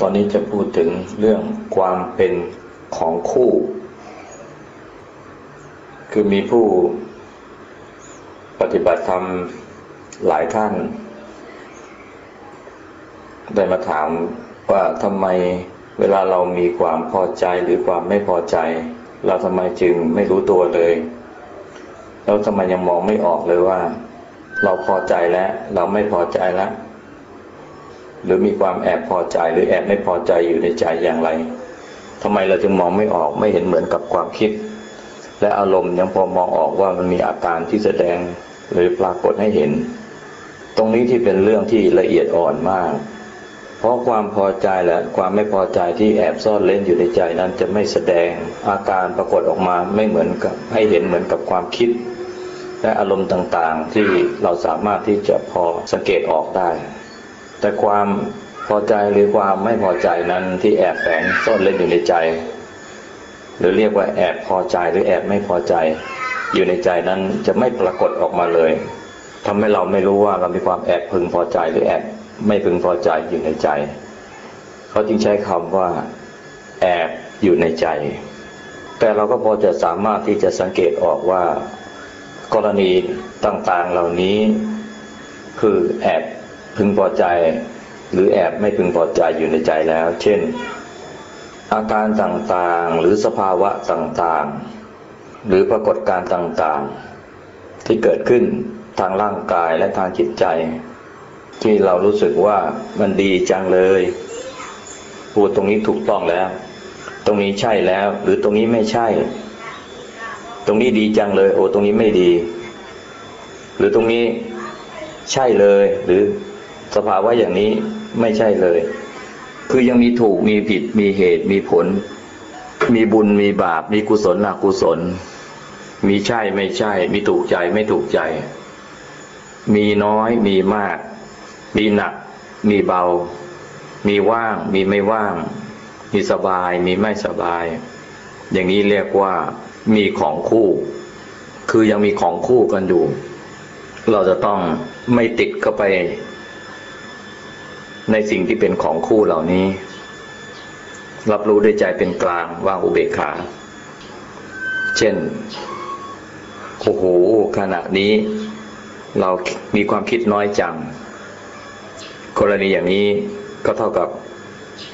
ตอนนี้จะพูดถึงเรื่องความเป็นของคู่ คือมีผู้ปฏิบัติธรรมหลายท่าน ได้มาถามว่าทำไมเวลาเรามีความพอใจหรือความไม่พอใจ เราทำไมจึงไม่รู้ตัวเลย แล้วทำไมยังมองไม่ออกเลยว่า เราพอใจแล้ว เราไม่พอใจแล้ว หรือมีความแอบพอใจหรือแอบไม่พอใจอยู่ในใจอย่างไรทำไมเราจึงมองไม่ออกไม่เห็นเหมือนกับความคิด และอารมณ์ยังพอมองออกว่ามันมีอาการที่แสดงหรือปรากฏให้เห็น ตรงนี้ที่เป็นเรื่องที่ละเอียดอ่อนมาก เพราะความพอใจและความไม่พอใจที่แอบซ่อนเล่นอยู่ในใจนั้นจะไม่แสดงอาการปรากฏออกมาไม่เหมือนกับให้เห็นเหมือนกับความคิด และอารมณ์ต่างๆที่เราสามารถที่จะพอสังเกตออกได้ แต่ความพอใจหรือความไม่พอใจนั้นที่แอบแฝงซ่อนเล่นอยู่ในใจ หรือเรียกว่าแอบพอใจหรือแอบไม่พอใจ อยู่ในใจนั้นจะไม่ปรากฏออกมาเลยทำให้เราไม่รู้ว่าเรามีความแอบพึงพอใจหรือแอบไม่พึงพอใจอยู่ในใจ เขาจึงใช้คำว่าแอบอยู่ในใจ แต่เราก็พอจะสามารถที่จะสังเกตออกว่า กรณีต่างๆเหล่านี้คือแอบ พึงพอใจ หรือแอบไม่พึงพอใจอยู่ในใจแล้ว เช่น อาการต่างๆ หรือสภาวะต่างๆ หรือปรากฏการณ์ต่างๆ ที่เกิดขึ้นทางร่างกายและทางจิตใจ ที่เรารู้สึกว่ามันดีจังเลยพูดตรงนี้ถูกต้องแล้ว ตรงนี้ใช่แล้ว หรือตรงนี้ไม่ใช่ ตรงนี้ดีจังเลย โอ้ตรงนี้ไม่ดี หรือตรงนี้ใช่เลย หรือ สภาวะอย่างนี้ไม่ใช่เลย คือยังมีถูกมีผิดมีเหตุมีผล มีบุญมีบาป มีกุศลอกุศล มีใช่ไม่ใช่ มีถูกใจไม่ถูกใจ มีน้อยมีมาก มีหนัก มีเบา มีว่าง มีไม่ว่าง มีสบายมีไม่สบาย อย่างนี้เรียกว่ามีของคู่ คือยังมีของคู่กันอยู่ เราจะต้องไม่ติดเข้าไป ในสิ่งที่เป็นของคู่เหล่านี้ รับรู้ด้วยใจเป็นกลางว่างอุเบกขา เช่น โอ้โห ขณะนี้เรามีความคิดน้อยจัง กรณีอย่างนี้ก็เท่ากับ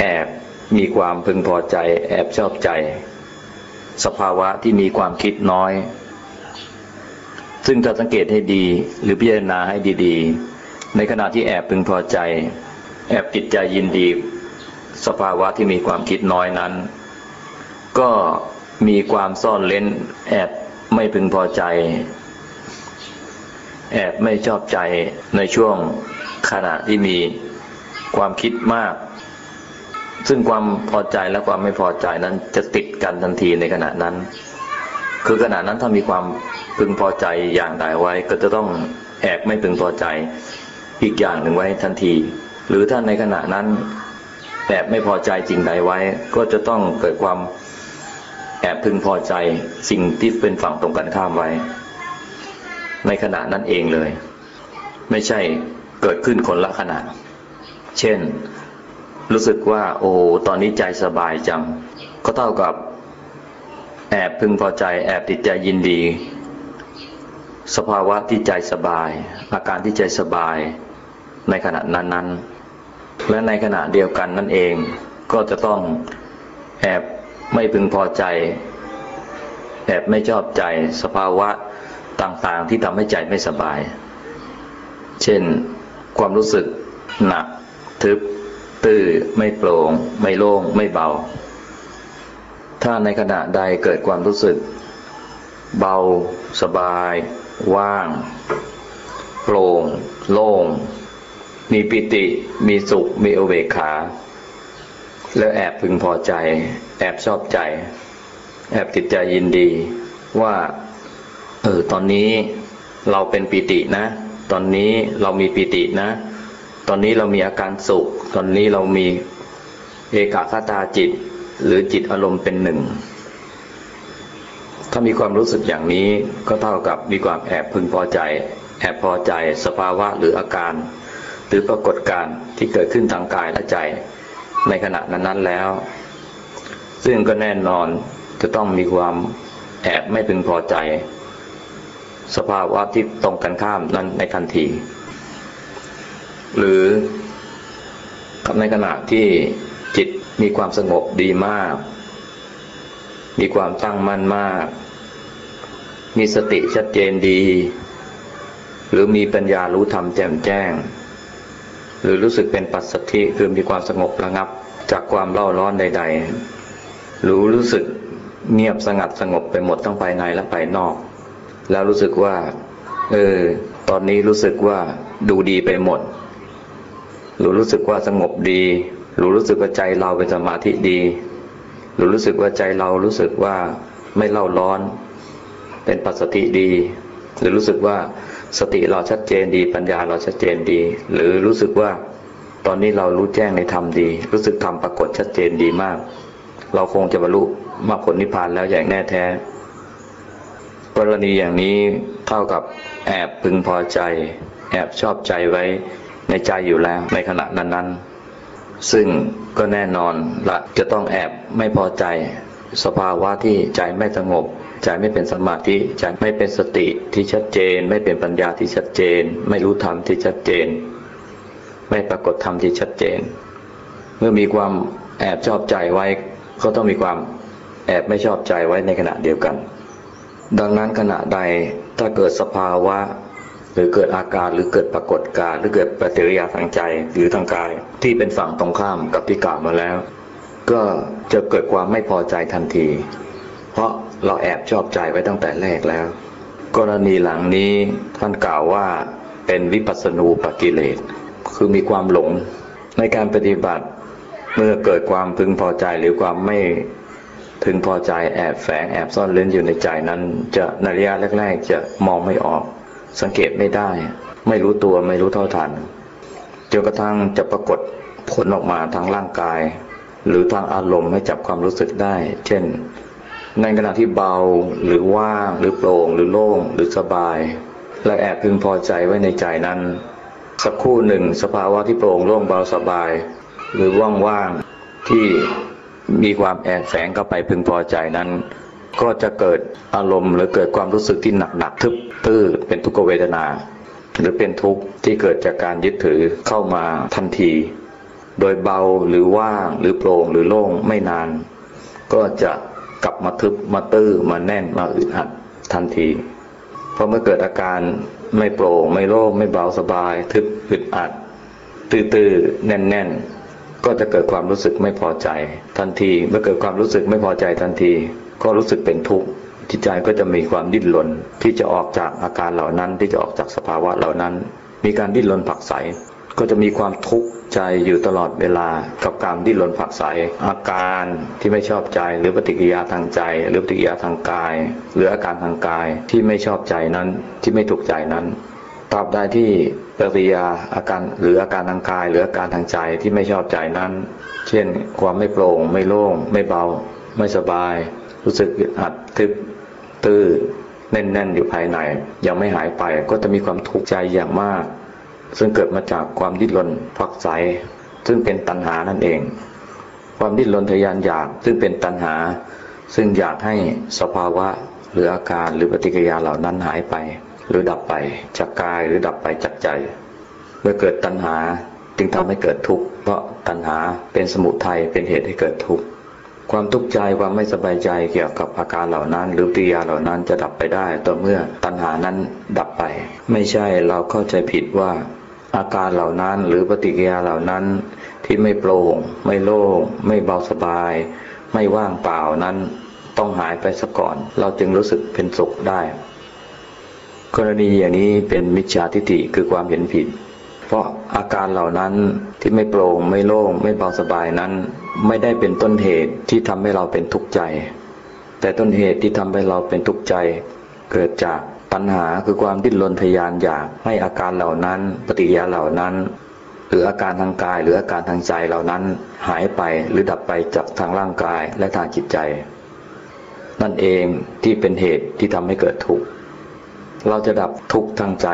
แอบมีความพึงพอใจ แอบชอบใจ สภาวะที่มีความคิดน้อย ซึ่งถ้าสังเกตให้ดีหรือพิจารณาให้ดี ๆ ในขณะที่แอบพึงพอใจ แอบติดใจยินดี สภาวะที่มีความคิดน้อยนั้น ก็มีความซ่อนเล้น แอบไม่พึงพอใจ แอบไม่ชอบใจในช่วงขณะที่มีความคิดมาก ซึ่งความพอใจและความไม่พอใจนั้นจะติดกันทันทีในขณะนั้น คือขณะนั้นถ้ามีความพึงพอใจอย่างใดไว้ ก็จะต้องแอบไม่พึงพอใจอีกอย่างหนึ่งไว้ทันที หรือถ้าในขณะนั้นแอบไม่พอใจจริงใดไว้ ก็จะต้องเกิดความแอบพึงพอใจสิ่งที่เป็นฝั่งตรงกันข้ามไว้ ในขณะนั้นเองเลย ไม่ใช่เกิดขึ้นคนละขณะ เช่น รู้สึกว่า โอ้ตอนนี้ใจสบายจัง ก็เท่ากับ แอบพึงพอใจ แอบติดใจยินดี สภาวะที่ใจสบาย อาการที่ใจสบาย ในขณะนั้นๆ และในขณะเดียวกันนั่นเองก็จะต้องแอบไม่พึงพอใจ แอบไม่ชอบใจสภาวะต่างๆ ที่ทำให้ใจไม่สบาย เช่น ความรู้สึกหนัก ทึบ ตื้อไม่โปร่ง ไม่โล่ง ไม่เบา ถ้าในขณะใดเกิดความรู้สึก เบา สบาย ว่าง โปร่ง โล่ง มีปิติ มีสุข มีอเวกขา แล้วแอบพึงพอใจ แอบชอบใจ แอบติดใจยินดี ว่า เออ ตอนนี้เราเป็นปิตินะ ตอนนี้เรามีปิตินะ ตอนนี้เรามีอาการสุข ตอนนี้เรามีเอกคตาจิต หรือจิตอารมณ์เป็นหนึ่ง ถ้ามีความรู้สึกอย่างนี้ก็เท่ากับมีความแอบพึงพอใจ แอบพอใจสภาวะหรืออาการ หรือปรากฏการณ์ที่เกิดขึ้นทางกายและใจในขณะนั้นๆแล้ว ซึ่งก็แน่นอนจะต้องมีความแอบไม่พึงพอใจ สภาวะที่ตรงกันข้ามนั้นในทันที หรือในขณะที่จิตมีความสงบดีมาก มีความตั้งมั่นมาก มีสติชัดเจนดี หรือมีปัญญารู้ธรรมแจ่มแจ้ง หรือรู้สึกเป็นปัสสัทธิคือมีความสงบระงับจากความเล่าร้อนใดๆหรือรู้สึกเงียบสงัดสงบไปหมดทั้งภายในและภายนอก แล้วรู้สึกว่า เออ ตอนนี้รู้สึกว่าดูดีไปหมด หรือรู้สึกว่าสงบดี หรือรู้สึกว่าใจเราเป็นสมาธิดี หรือรู้สึกว่าใจเรารู้สึกว่าไม่เล่าร้อน เป็นปัสสติดี หรือรู้สึกว่า สติเราชัดเจนดี ปัญญาเราชัดเจนดี หรือรู้สึกว่าตอนนี้เรารู้แจ้งในธรรมดี รู้สึกธรรมปรากฏชัดเจนดีมาก เราคงจะบรรลุมรรคผลนิพพานแล้วอย่างแน่แท้ กรณีอย่างนี้เท่ากับแอบพึงพอใจ แอบชอบใจไว้ในใจอยู่แล้วในขณะนั้นๆ ซึ่งก็แน่นอนละจะต้องแอบไม่พอใจ สภาวะที่ใจไม่สงบ ใจไม่เป็นสมาธิใจไม่เป็นสติที่ชัดเจน ไม่เป็นปัญญาที่ชัดเจน ไม่รู้ธรรมที่ชัดเจน ไม่ปรากฏธรรมที่ชัดเจน เมื่อมีความแอบชอบใจไว้ ก็ต้องมีความแอบไม่ชอบใจไว้ในขณะเดียวกัน ดังนั้นขณะใดถ้าเกิดสภาวะหรือเกิดอาการหรือเกิดปรากฏการหรือเกิดปฏิกิริยาทางใจหรือทางกาย ที่เป็นฝั่งตรงข้ามกับที่กล่าวมาแล้ว ก็จะเกิดความไม่พอใจทันที เพราะ เราแอบชอบใจไว้ตั้งแต่แรกแล้ว กรณีหลังนี้ท่านกล่าวว่าเป็นวิปัสสนูปกิเลส คือมีความหลงในการปฏิบัติเมื่อเกิดความพึงพอใจหรือความไม่พึงพอใจแอบแฝงแอบซ่อนเล้นอยู่ในใจนั้น จะในระยะแรก ๆ จะมองไม่ออก สังเกตไม่ได้ ไม่รู้ตัวไม่รู้เท่าทันจนกระทั่งจะปรากฏผลออกมาทางร่างกาย หรือทางอารมณ์ให้จับความรู้สึกได้ เช่น ในขณะที่เบาหรือว่างหรือโปร่งหรือโล่งหรือสบาย และแอบพึงพอใจไว้ในใจนั้น สักครู่หนึ่งสภาวะที่โปร่งโล่งเบาสบาย หรือว่างๆที่มีความแอบแฝงเข้าไปพึงพอใจนั้น ก็จะเกิดอารมณ์หรือเกิดความรู้สึกที่หนักหนักทึบตื้อเป็นทุกขเวทนา หรือเป็นทุกข์ที่เกิดจากการยึดถือเข้ามาทันที โดยเบาหรือว่างหรือโปร่งหรือโล่งไม่นาน ก็จะ กลับมาทึบมาตื้อมาแน่นมาอึดอัดทันที เพราะเมื่อเกิดอาการไม่โปร่งไม่โล่งไม่เบาสบาย ทึบอึดอัด ตื้อๆแน่นๆ ก็จะเกิดความรู้สึกไม่พอใจทันที เมื่อเกิดความรู้สึกไม่พอใจทันที ก็รู้สึกเป็นทุกข์จิตใจก็จะมีความดิ้นรนที่จะออกจากอาการเหล่านั้นที่จะออกจากสภาวะเหล่านั้น มีการดิ้นรนผลักไส ก็จะมีความทุกข์ใจอยู่ตลอดเวลากับการดิ้นรนผักไสอาการที่ไม่ชอบใจหรือปฏิกิริยาทางใจ หรือปฏิกิริยาทางกาย หรืออาการทางกายที่ไม่ชอบใจนั้นที่ไม่ถูกใจนั้นตราบใดที่ปฏิกิริยาอาการหรืออาการทางกาย หรืออาการทางใจที่ไม่ชอบใจนั้น เช่น ความไม่โปร่ง ไม่โล่ง ไม่เบา ไม่สบาย รู้สึกอัดทึบตื้อแน่นๆอยู่ภายใน ยังไม่หายไปก็จะมีความทุกข์ใจอย่างมาก ซึ่งเกิดมาจากความดิ้นรนผักไสซึ่งเป็นตัณหานั่นเอง ความดิ้นรนทะยานอยากซึ่งเป็นตัณหา ซึ่งอยากให้สภาวะหรืออาการหรือปฏิกิริยาเหล่านั้นหายไป หรือดับไปจากกายหรือดับไปจากใจ เมื่อเกิดตัณหาจึงทำให้เกิดทุกข์เพราะตัณหาเป็นสมุทัยเป็นเหตุให้เกิดทุกข์ ความทุกข์ใจความไม่สบายใจเกี่ยวกับอาการเหล่านั้น หรือปริยาเหล่านั้นจะดับไปได้ต่อเมื่อตัณหานั้นดับไป ไม่ใช่เราเข้าใจผิดว่า อาการเหล่านั้นหรือปฏิกิริยาเหล่านั้นที่ไม่โปร่ง ไม่โล่ง ไม่เบาสบาย ไม่ว่างเปล่านั้นต้องหายไปซะก่อน เราจึงรู้สึกเป็นสุขได้ กรณีอย่างนี้เป็นมิจฉาทิฏฐิคือความเห็นผิด เพราะอาการเหล่านั้นที่ไม่โปร่ง ไม่โล่ง ไม่เบาสบายนั้น ไม่ได้เป็นต้นเหตุที่ทำให้เราเป็นทุกข์ใจ แต่ต้นเหตุที่ทำให้เราเป็นทุกข์ใจ เกิดจากตัณหาคือความดิ้นรนทยานอยากให้อาการเหล่านั้น ปฏิกิริยาเหล่านั้น หรืออาการทางกาย หรืออาการทางใจเหล่านั้นหายไปหรือดับไปจากทางร่างกายและทางจิตใจ นั่นเองที่เป็นเหตุที่ทำให้เกิดทุกข์เราจะดับทุกข์ทางใจ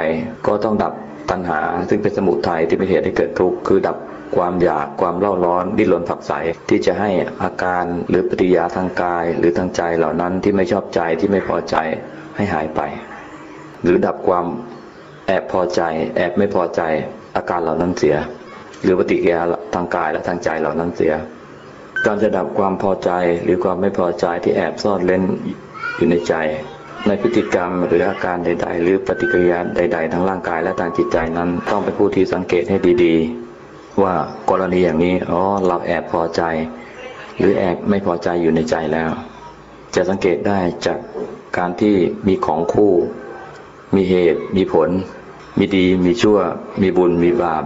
ก็ต้องดับตัณหาซึ่งเป็นสมุทัยที่เป็นเหตุให้เกิดทุกข์คือดับ ความอยากความเล่าร้อนดิ้นรนผักใสที่จะให้อาการหรือปฏิยาทางกาย หรือทางใจเหล่านั้นที่ไม่ชอบใจที่ไม่พอใจให้หายไป หรือดับความแอบพอใจ แอบไม่พอใจอาการเหล่านั้นเสีย หรือปฏิกิริยาทางกายและทางใจเหล่านั้นเสีย การจะดับความพอใจหรือความไม่พอใจที่แอบซ่อนเล่นอยู่ในใจในพฤติกรรมหรืออาการใด ๆ หรือปฏิกิริยาใด ๆ ทั้งร่างกายและทางจิตใจนั้นต้องเป็นผู้ที่สังเกตให้ดี ๆ ว่ากรณีอย่างนี้อ๋อเราแอบพอใจ หรือแอบไม่พอใจอยู่ในใจแล้ว จะสังเกตได้จากการที่มีของคู่ มีเหตุ มีผล มีดี มีชั่ว มีบุญ มีบาป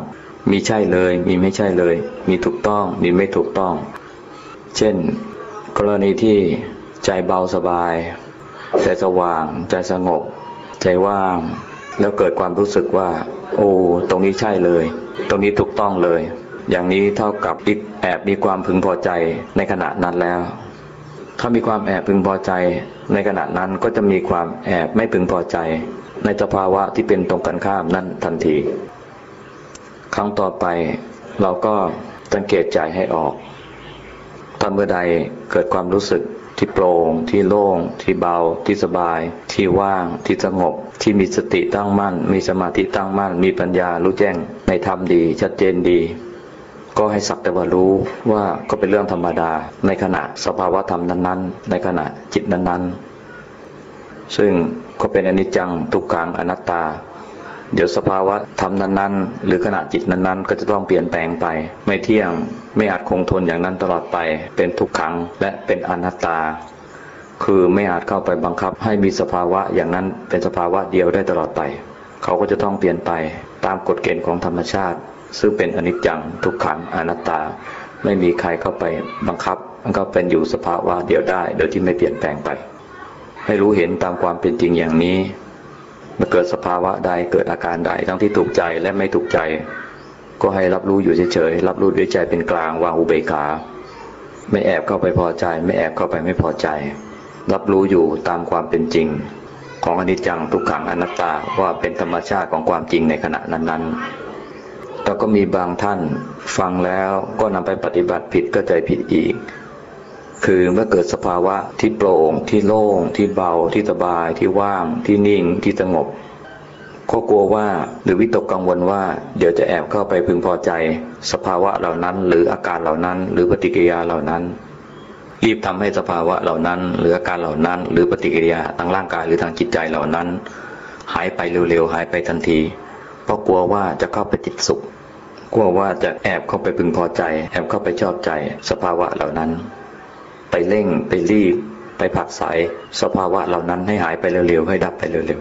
มีใช่เลย มีไม่ใช่เลย มีถูกต้อง มีไม่ถูกต้อง เช่น กรณีที่ใจเบาสบาย ใจสว่าง ใจสงบ ใจว่าง แล้วเกิดความรู้สึกว่า โอ้ตรงนี้ใช่เลย ตรงนี้ถูกต้องเลย อย่างนี้เท่ากับแอบมีความพึงพอใจในขณะนั้นแล้ว ถ้ามีความแอบพึงพอใจในขณะนั้นก็จะมีความแอบไม่พึงพอใจ ในสภาวะที่เป็นตรงกันข้ามนั้นทันที ครั้งต่อไปเราก็สังเกตใจให้ออกถ้าเมื่อใดเกิดความรู้สึก ที่โปร่งที่โล่ง ที่เบา ที่สบาย ที่ว่าง ที่สงบ ที่มีสติตั้งมั่น มีสมาธิตั้งมั่น มีปัญญารู้แจ้งในธรรมดี ชัดเจนดี ก็ให้สักแต่ว่ารู้ว่าก็เป็นเรื่องธรรมดา ในขณะสภาวะธรรมนั้นๆ ในขณะจิตนั้นๆ ซึ่งก็เป็นอนิจจังทุกขังอนัตตา เดี๋ยวสภาวะธรรมนั้นๆ หรือขณะจิตนั้นๆ ก็จะต้องเปลี่ยนแปลงไป ไม่เที่ยงไม่อาจคงทนอย่างนั้นตลอดไป เป็นทุกขังและเป็นอนัตตา คือไม่อาจเข้าไปบังคับให้มีสภาวะอย่างนั้นเป็นสภาวะเดียวได้ตลอดไป เขาก็จะต้องเปลี่ยนไปตามกฎเกณฑ์ของธรรมชาติ ซึ่งเป็นอนิจจังทุกขังอนัตตา ไม่มีใครเข้าไปบังคับมันก็เป็นอยู่สภาวะเดียวได้ โดยที่ไม่เปลี่ยนแปลงไป ให้รู้เห็นตามความเป็นจริงอย่างนี้ เมื่อเกิดสภาวะใดเกิดอาการใดทั้งที่ถูกใจและไม่ถูกใจ ก็ให้รับรู้อยู่เฉยๆรับรู้ด้วยใจเป็นกลางวางอุเบกขา ไม่แอบเข้าไปพอใจ ไม่แอบเข้าไปไม่พอใจ รับรู้อยู่ตามความเป็นจริง ของอนิจจังทุกขังอนัตตาว่าเป็นธรรมชาติของความจริงในขณะนั้นๆแล้วก็มีบางท่านฟังแล้วก็นำไปปฏิบัติผิดก็ใจผิดอีก คือเมื่อเกิดสภาวะที่โปร่ง ที่โล่ง ที่เบา ที่สบาย ที่ว่าง ที่นิ่ง ที่สงบก็กลัวว่าหรือวิตกกังวลว่าเดี๋ยวจะแอบเข้าไปพึงพอใจ สภาวะเหล่านั้น หรืออาการเหล่านั้น หรือปฏิกิริยาเหล่านั้น รีบทำให้สภาวะเหล่านั้น หรืออาการเหล่านั้น หรือปฏิกิริยาทางร่างกายหรือทางจิตใจเหล่านั้น หายไปเร็วๆหายไปทันทีเพราะกลัวว่าจะเข้าไปติดสุข กลัวว่าจะแอบเข้าไปพึงพอใจ แอบเข้าไปชอบใจ สภาวะเหล่านั้น เร่งไปรีบ ไปผลักไสสภาวะเหล่านั้นให้หายไปเร็วๆให้ดับไปเร็ว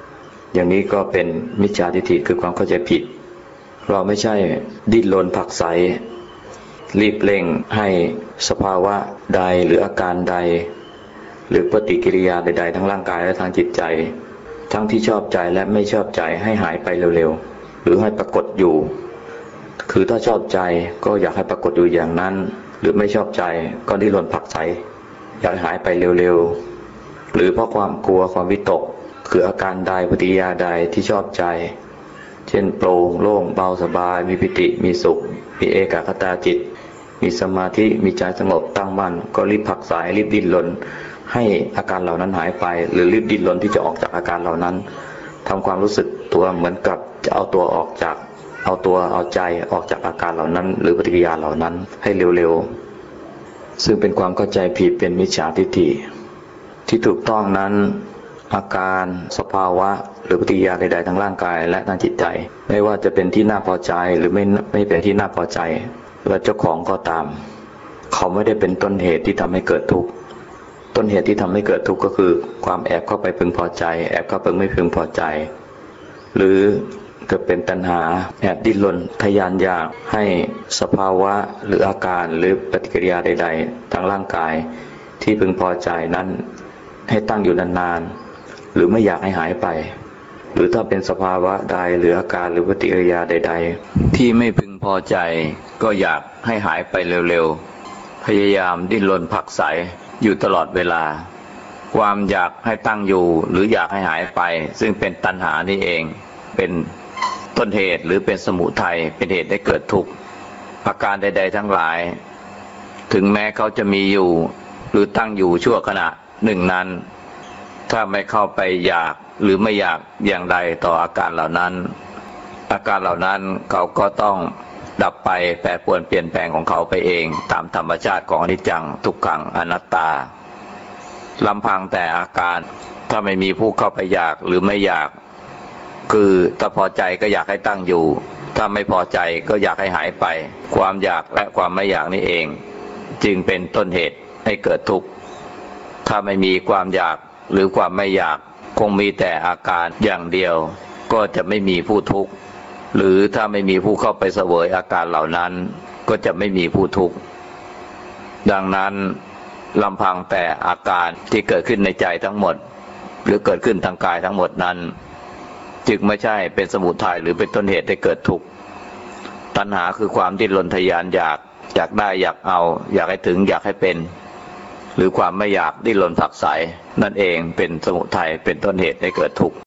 ๆอย่างนี้ก็เป็นมิจฉาทิฏฐิคือความเข้าใจผิด เราไม่ใช่ดิ้นรนผลักไสรีบเร่งให้สภาวะใดหรืออาการใด หรือปฏิกิริยาใด ๆ ทั้งร่างกายและทางจิตใจ ทั้งที่ชอบใจและไม่ชอบใจให้หายไปเร็วๆหรือให้ปรากฏอยู่ คือถ้าชอบใจก็อยากให้ปรากฏอยู่อย่างนั้น หรือไม่ชอบใจก็ดิ้นรนผักไสอยากหายไปเร็วๆ หรือเพราะความกลัวความวิตก คืออาการใดปฏิยาใดที่ชอบใจ เช่นโปร่งโล่งเบาสบาย มีปิติมีสุข มีเอกคตาจิต มีสมาธิมีใจสงบตั้งมั่นก็รีบผักสายรีบดิ้นรนให้อาการเหล่านั้นหายไป หรือรีบดิ้นรนที่จะออกจากอาการเหล่านั้นทำความรู้สึกตัวเหมือนกับจะเอาตัวออกจาก เอาตัวเอาใจออกจากอาการเหล่านั้น หรือปฏิกิริยาเหล่านั้นให้เร็วๆ ซึ่งเป็นความเข้าใจผิดเป็นมิจฉาทิฏฐิที่ถูกต้องนั้นอาการสภาวะ หรือปฏิกิริยาใดๆทางร่างกายและทางจิตใจ ไม่ว่าจะเป็นที่น่าพอใจหรือไม่ไม่เป็นที่น่าพอใจและเจ้าของก็ตาม เขาไม่ได้เป็นต้นเหตุที่ทำให้เกิดทุกข์ต้นเหตุที่ทำให้เกิดทุกข์ก็คือ ความแอบเข้าไปพึงพอใจ แอบเข้าไปไม่พึงพอใจ หรือ เกิดเป็นตัณหาแอบดิ้นรนทยานอยากให้สภาวะหรืออาการหรือปฏิกิริยาใด ๆ ทางร่างกายที่พึงพอใจนั้นให้ตั้งอยู่นานๆหรือไม่อยากให้หายไป หรือถ้าเป็นสภาวะใดหรืออาการหรือปฏิกิริยาใด ๆ ที่ไม่พึงพอใจก็อยากให้หายไปเร็วๆพยายามดิ้นรนผักไสอยู่ตลอดเวลา ความอยากให้ตั้งอยู่หรืออยากให้หายไป ซึ่งเป็นตัณหานี่เองเป็น ต้นเหตุหรือเป็นสมุทัยเป็นเหตุให้เกิดทุกข์อาการใด ๆ ทั้งหลาย ถึงแม้เขาจะมีอยู่ หรือตั้งอยู่ชั่วขณะหนึ่งนั้น ถ้าไม่เข้าไปอยากหรือไม่อยากอย่างใดต่ออาการเหล่านั้น อาการเหล่านั้นเขาก็ต้องดับไปแปรปรวนเปลี่ยนแปลงของเขาไปเอง ตามธรรมชาติของอนิจจังทุกขังอนัตตาลำพังแต่อาการถ้าไม่มีผู้เข้าไปอยากหรือไม่อยาก คือถ้าพอใจก็อยากให้ตั้งอยู่ ถ้าไม่พอใจก็อยากให้หายไป ความอยากและความไม่อยากนี่เอง จึงเป็นต้นเหตุให้เกิดทุกข์ถ้าไม่มีความอยากหรือความไม่อยากคงมีแต่อาการอย่างเดียว ก็จะไม่มีผู้ทุกข์หรือถ้าไม่มีผู้เข้าไปเสวยอาการเหล่านั้น ก็จะไม่มีผู้ทุกข์ดังนั้นลำพังแต่อาการที่เกิดขึ้นในใจทั้งหมด หรือเกิดขึ้นทางกายทั้งหมดนั้น จึงไม่ใช่เป็นสมุทัยหรือเป็นต้นเหตุให้เกิดทุกข์ตัณหาคือความที่ลนทยานอยากอยากได้อยากเอา อยากให้ถึงอยากให้เป็น หรือความไม่อยากดิ้นรนผักใสนั่นเองเป็นสมุทัยเป็นต้นเหตุให้เกิดทุกข์